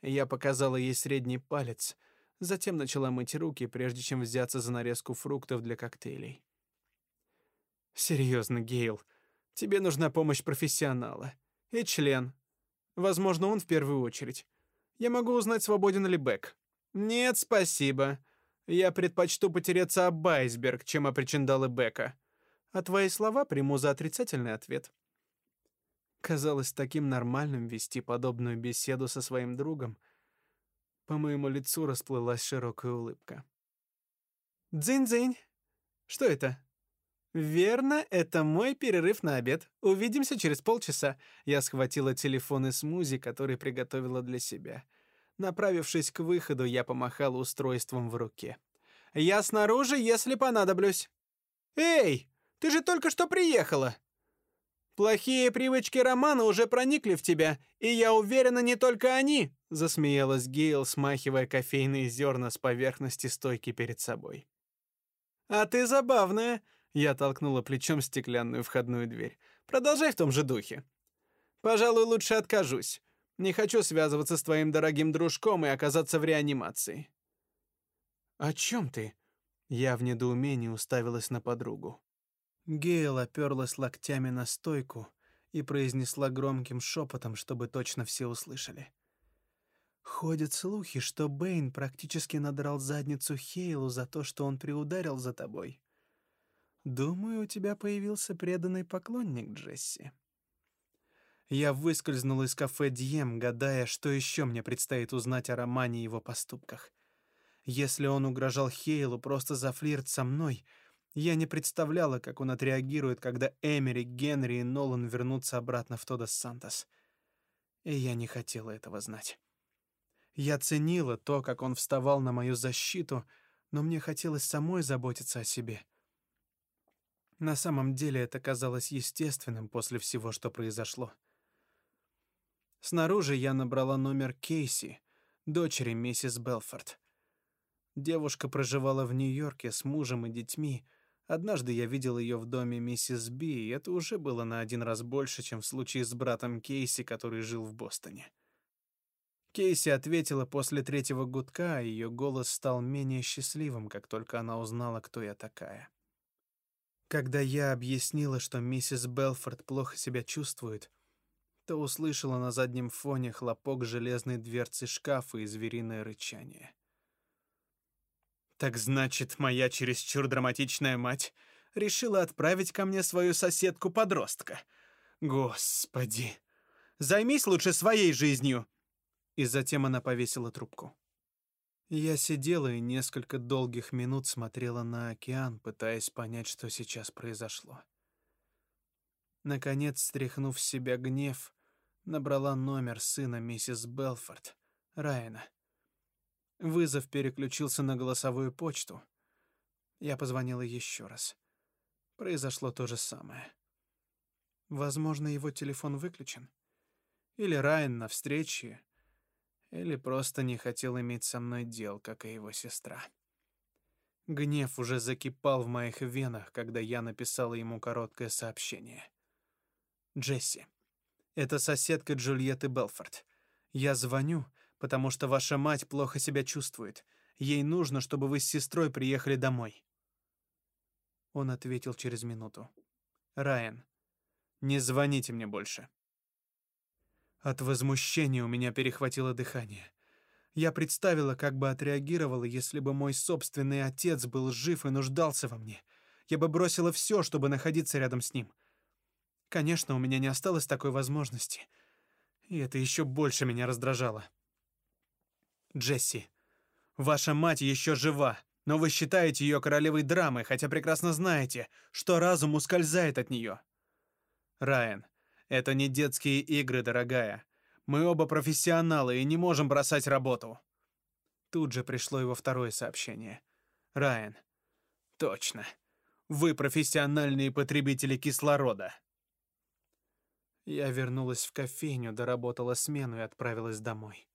Я показала ей средний палец, затем начала мыть руки, прежде чем взяться за нарезку фруктов для коктейлей. Серьезно, Гейл, тебе нужна помощь профессионала. И член. Возможно, он в первую очередь. Я могу узнать, свободен ли Бэк. Нет, спасибо. Я предпочту потереться об айсберг, чем о причиндалы Бека. А твои слова приму за отрицательный ответ. Казалось таким нормальным вести подобную беседу со своим другом. По моему лицу расплылась широкая улыбка. Дзынь-дзынь. Что это? Верно, это мой перерыв на обед. Увидимся через полчаса. Я схватила телефон и смузи, который приготовила для себя. Направившись к выходу, я помахала устройством в руке. Я снаружи, если понадоблюсь. Эй, ты же только что приехала. Плохие привычки Романа уже проникли в тебя, и я уверена, не только они, засмеялась Гейл, смахивая кофейные зерна с поверхности стойки перед собой. А ты забавная. Я толкнула плечом стеклянную входную дверь. Продолжай в том же духе. Пожалуй, лучше откажусь. Не хочу связываться с твоим дорогим дружком и оказаться в реанимации. О чем ты? Я в недоумении уставилась на подругу. Гейл оперлась локтями на стойку и произнесла громким шепотом, чтобы точно все услышали. Ходят слухи, что Бэйн практически надрал задницу Хейлу за то, что он приударил за тобой. Думаю, у тебя появился преданный поклонник, Джесси. Я выскользнул из кафе Дьем, гадая, что еще мне предстоит узнать о Романе и его поступках. Если он угрожал Хейлу просто за флирт со мной, я не представляла, как он отреагирует, когда Эмери, Генри и Нолан вернутся обратно в Тодос Сантос. И я не хотела этого знать. Я ценила то, как он вставал на мою защиту, но мне хотелось самой заботиться о себе. На самом деле это казалось естественным после всего, что произошло. Снаружи я набрала номер Кейси, дочери миссис Белфорд. Девушка проживала в Нью-Йорке с мужем и детьми. Однажды я видел ее в доме миссис Би, и это уже было на один раз больше, чем в случае с братом Кейси, который жил в Бостоне. Кейси ответила после третьего гудка, и ее голос стал менее счастливым, как только она узнала, кто я такая. Когда я объяснила, что миссис Белфорд плохо себя чувствует, то услышала на заднем фоне хлопок железной дверцы шкафа и звериное рычание. Так значит, моя чересчур драматичная мать решила отправить ко мне свою соседку-подростка. Господи, займись лучше своей жизнью. И затем она повесила трубку. Я сидела и несколько долгих минут смотрела на океан, пытаясь понять, что сейчас произошло. Наконец, стряхнув с себя гнев, набрала номер сына миссис Белфорд, Райана. Вызов переключился на голосовую почту. Я позвонила еще раз. Произошло то же самое. Возможно, его телефон выключен. Или Райан на встрече или просто не хотел иметь со мной дел, как и его сестра. Гнев уже закипал в моих венах, когда я написала ему короткое сообщение. Джесси, это соседка Джульетты Белфорд. Я звоню, потому что ваша мать плохо себя чувствует. Ей нужно, чтобы вы с сестрой приехали домой. Он ответил через минуту. Райан, не звоните мне больше. От возмущения у меня перехватило дыхание. Я представила, как бы отреагировала, если бы мой собственный отец был жив и нуждался во мне. Я бы бросила все, чтобы находиться рядом с ним. Конечно, у меня не осталось такой возможности. И это еще больше меня раздражало. Джесси, ваша мать еще жива, но вы считаете ее королевой драмы, хотя прекрасно знаете, что разум ускользает от нее. Райан, это не детские игры, дорогая. Мы оба профессионалы и не можем бросать работу. Тут же пришло его второе сообщение. Райан. Точно. Вы профессиональные потребители кислорода. Я вернулась в кофейню, доработала смену и отправилась домой.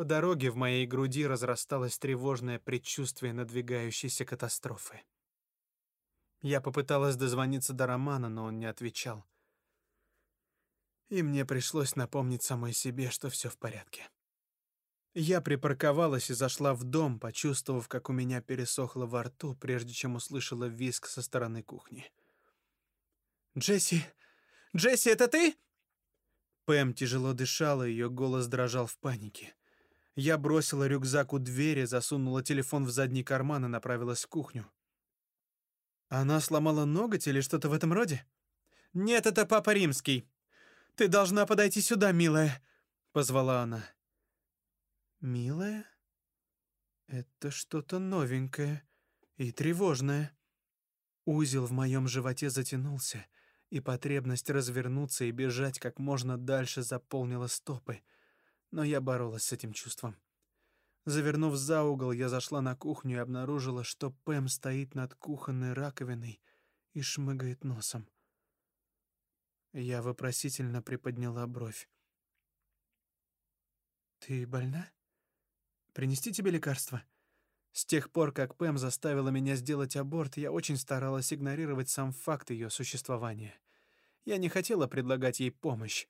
По дороге в моей груди разрасталось тревожное предчувствие надвигающейся катастрофы. Я попыталась дозвониться до Романа, но он не отвечал. И мне пришлось напомнить самой себе, что все в порядке. Я припарковалась и зашла в дом, почувствовав, как у меня пересохло во рту, прежде чем услышала визг со стороны кухни. «Джесси! Джесси, это ты?» Пэм тяжело дышала, ее голос дрожал в панике. Я бросила рюкзак у двери, засунула телефон в задний карман и направилась в кухню. Она сломала ноготь или что-то в этом роде? Нет, это папа римский. Ты должна подойти сюда, милая, позвала она. Милая? Это что-то новенькое и тревожное. Узел в моем животе затянулся, и потребность развернуться и бежать как можно дальше заполнила стопы. Но я боролась с этим чувством. Завернув за угол, я зашла на кухню и обнаружила, что Пэм стоит над кухонной раковиной и шмыгает носом. Я вопросительно приподняла бровь. «Ты больна?» Принести тебе лекарство?» С тех пор, как Пэм заставила меня сделать аборт, я очень старалась игнорировать сам факт ее существования. Я не хотела предлагать ей помощь,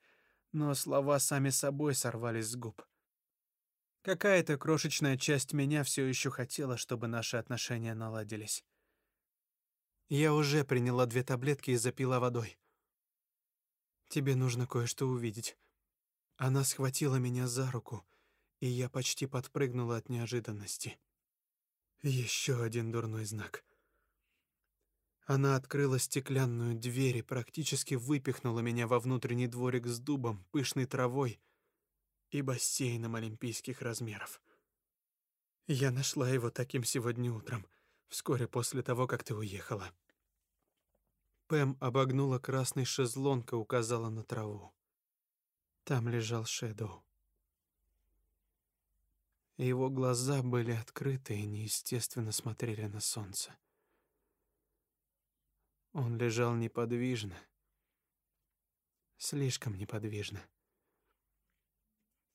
но слова сами собой сорвались с губ. Какая-то крошечная часть меня все еще хотела, чтобы наши отношения наладились. Я уже приняла две таблетки и запила водой. Тебе нужно кое-что увидеть. Она схватила меня за руку, и я почти подпрыгнула от неожиданности. Еще один дурной знак. Она открыла стеклянную дверь и практически выпихнула меня во внутренний дворик с дубом, пышной травой и бассейном олимпийских размеров. Я нашла его таким сегодня утром, вскоре после того, как ты уехала. Пэм обогнула красный шезлонг и указала на траву. Там лежал Шэдоу. Его глаза были открыты и неестественно смотрели на солнце. Он лежал неподвижно, слишком неподвижно.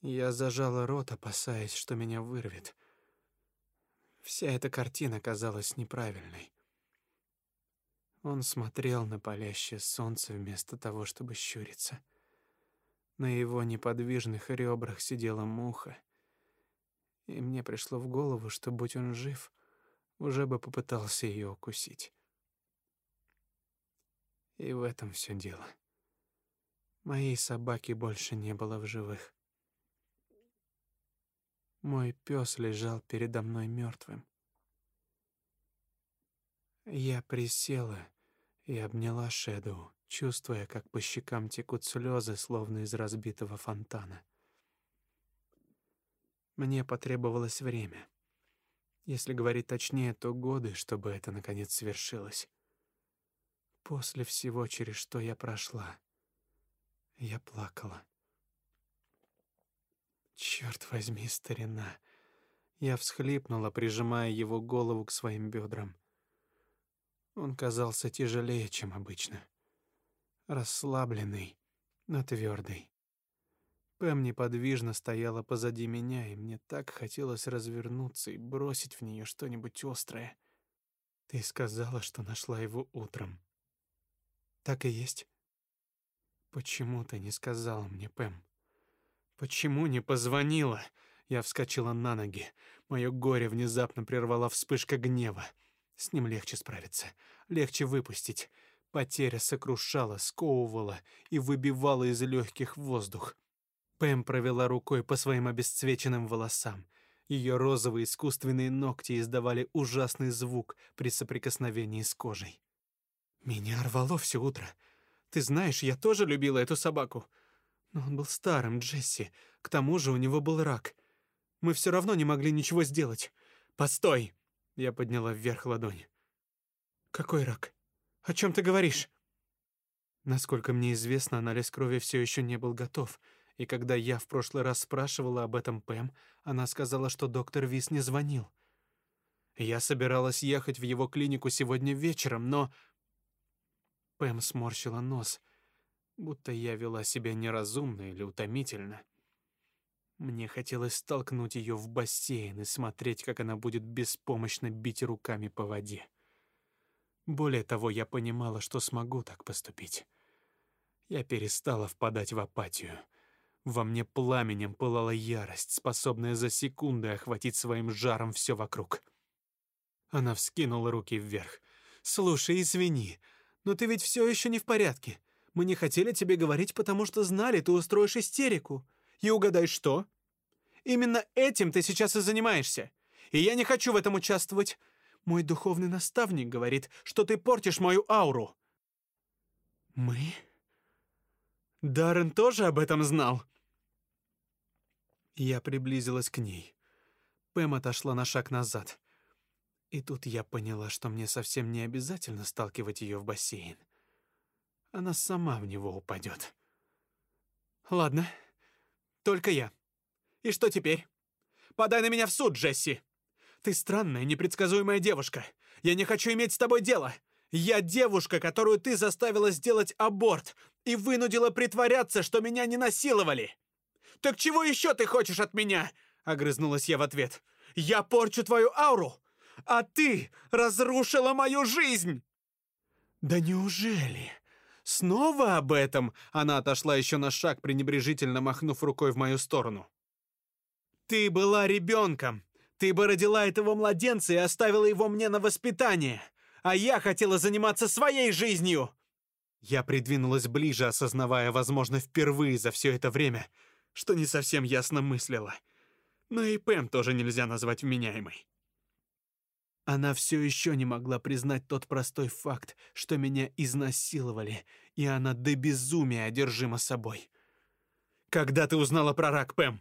Я зажала рот, опасаясь, что меня вырвет. Вся эта картина казалась неправильной. Он смотрел на палящее солнце вместо того, чтобы щуриться. На его неподвижных ребрах сидела муха, и мне пришло в голову, что будь он жив, уже бы попытался ее укусить. И в этом все дело. Моей собаки больше не было в живых. Мой пес лежал передо мной мертвым. Я присела и обняла Шэдоу, чувствуя, как по щекам текут слезы, словно из разбитого фонтана. Мне потребовалось время. Если говорить точнее, то годы, чтобы это наконец свершилось. После всего, через что я прошла, я плакала. Черт возьми, старина. Я всхлипнула, прижимая его голову к своим бедрам. Он казался тяжелее, чем обычно. Расслабленный, но твердый. Пэм неподвижно стояла позади меня, и мне так хотелось развернуться и бросить в нее что-нибудь острое. Ты сказала, что нашла его утром. Так и есть. Почему ты не сказала мне, Пэм? Почему не позвонила? Я вскочила на ноги. Мое горе внезапно прервала вспышка гнева. С ним легче справиться, легче выпустить. Потеря сокрушала, сковывала и выбивала из легких воздух. Пэм провела рукой по своим обесцвеченным волосам. Ее розовые искусственные ногти издавали ужасный звук при соприкосновении с кожей. Меня рвало все утро. Ты знаешь, я тоже любила эту собаку. Но он был старым, Джесси. К тому же у него был рак. Мы все равно не могли ничего сделать. Постой! Я подняла вверх ладонь. Какой рак? О чем ты говоришь? Насколько мне известно, анализ крови все еще не был готов — и когда я в прошлый раз спрашивала об этом Пэм, она сказала, что доктор Вис не звонил. Я собиралась ехать в его клинику сегодня вечером, но Пэм сморщила нос, будто я вела себя неразумно или утомительно. Мне хотелось столкнуть ее в бассейн и смотреть, как она будет беспомощно бить руками по воде. Более того, я понимала, что смогу так поступить. Я перестала впадать в апатию. Во мне пламенем пылала ярость, способная за секунды охватить своим жаром все вокруг. Она вскинула руки вверх. Слушай, извини, но ты ведь все еще не в порядке. Мы не хотели тебе говорить, потому что знали, ты устроишь истерику. И угадай что? Именно этим ты сейчас и занимаешься. И я не хочу в этом участвовать. Мой духовный наставник говорит, что ты портишь мою ауру. Мы? Даррен тоже об этом знал. Я приблизилась к ней. Пэм отошла на шаг назад. И тут я поняла, что мне совсем не обязательно сталкивать ее в бассейн. Она сама в него упадет. Ладно, только я. И что теперь? Подай на меня в суд, Джесси. Ты странная, непредсказуемая девушка. Я не хочу иметь с тобой дело. Я девушка, которую ты заставила сделать аборт и вынудила притворяться, что меня не насиловали. Так чего еще ты хочешь от меня? Огрызнулась я в ответ. Я порчу твою ауру, а ты разрушила мою жизнь. Да неужели? Снова об этом? Она отошла еще на шаг, пренебрежительно махнув рукой в мою сторону. Ты была ребенком. Ты бы родила этого младенца и оставила его мне на воспитание. А я хотела заниматься своей жизнью. Я придвинулась ближе, осознавая, возможно, впервые за все это время, что не совсем ясно мыслила. Но и Пэм тоже нельзя назвать вменяемой. Она все еще не могла признать тот простой факт, что меня изнасиловали, и она до безумия одержима собой. Когда ты узнала про рак, Пэм?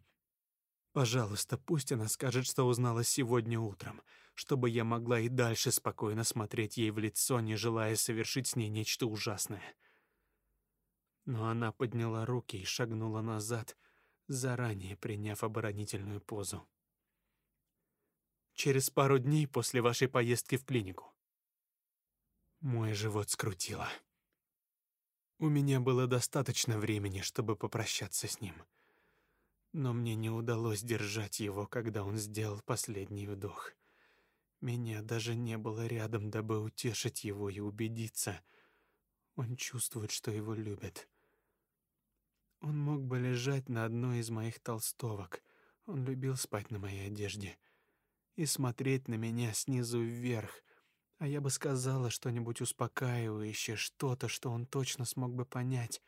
Пожалуйста, пусть она скажет, что узнала сегодня утром, чтобы я могла и дальше спокойно смотреть ей в лицо, не желая совершить с ней нечто ужасное. Но она подняла руки и шагнула назад, заранее приняв оборонительную позу через пару дней после вашей поездки в клинику. Мой живот скрутило. У меня было достаточно времени, чтобы попрощаться с ним. Но мне не удалось держать его, когда он сделал последний вдох. Меня даже не было рядом, дабы утешить его и убедиться. Он чувствует, что его любят. Он мог бы лежать на одной из моих толстовок. Он любил спать на моей одежде и смотреть на меня снизу вверх, а я бы сказала что-нибудь успокаивающее, что-то, что он точно смог бы понять.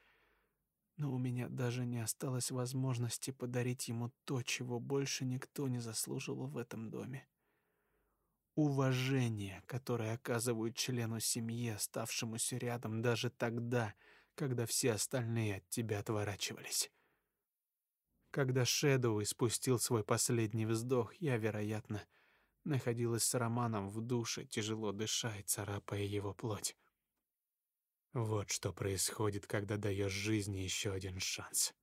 Но у меня даже не осталось возможности подарить ему то, чего больше никто не заслуживал в этом доме. Уважение, которое оказывают члену семьи, оставшемуся рядом даже тогда, когда все остальные от тебя отворачивались. Когда Шэдоу испустил свой последний вздох, я, вероятно, находилась с Романом в душе, тяжело дыша и царапая его плоть. Вот что происходит, когда даешь жизни еще один шанс.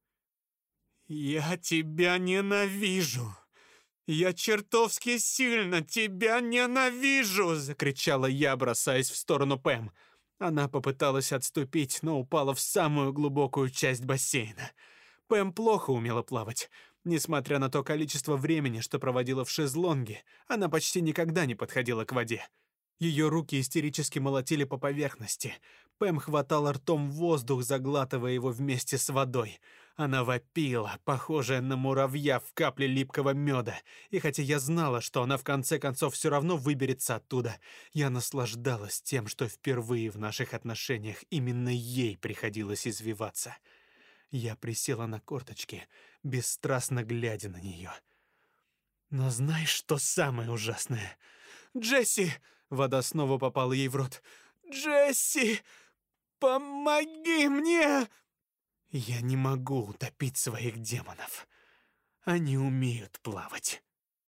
Я тебя ненавижу. Я чертовски сильно тебя ненавижу, закричала я, бросаясь в сторону Пэм. Она попыталась отступить, но упала в самую глубокую часть бассейна. Пэм плохо умела плавать. Несмотря на то количество времени, что проводила в шезлонге, она почти никогда не подходила к воде. Ее руки истерически молотили по поверхности. Пэм хватала ртом воздух, заглатывая его вместе с водой. Она вопила, похожая на муравья в капле липкого меда. И хотя я знала, что она в конце концов все равно выберется оттуда, я наслаждалась тем, что впервые в наших отношениях именно ей приходилось извиваться. Я присела на корточки, бесстрастно глядя на нее. Но знаешь, что самое ужасное? Джесси! Вода снова попала ей в рот. Джесси! Помоги мне! Я не могу утопить своих демонов. Они умеют плавать.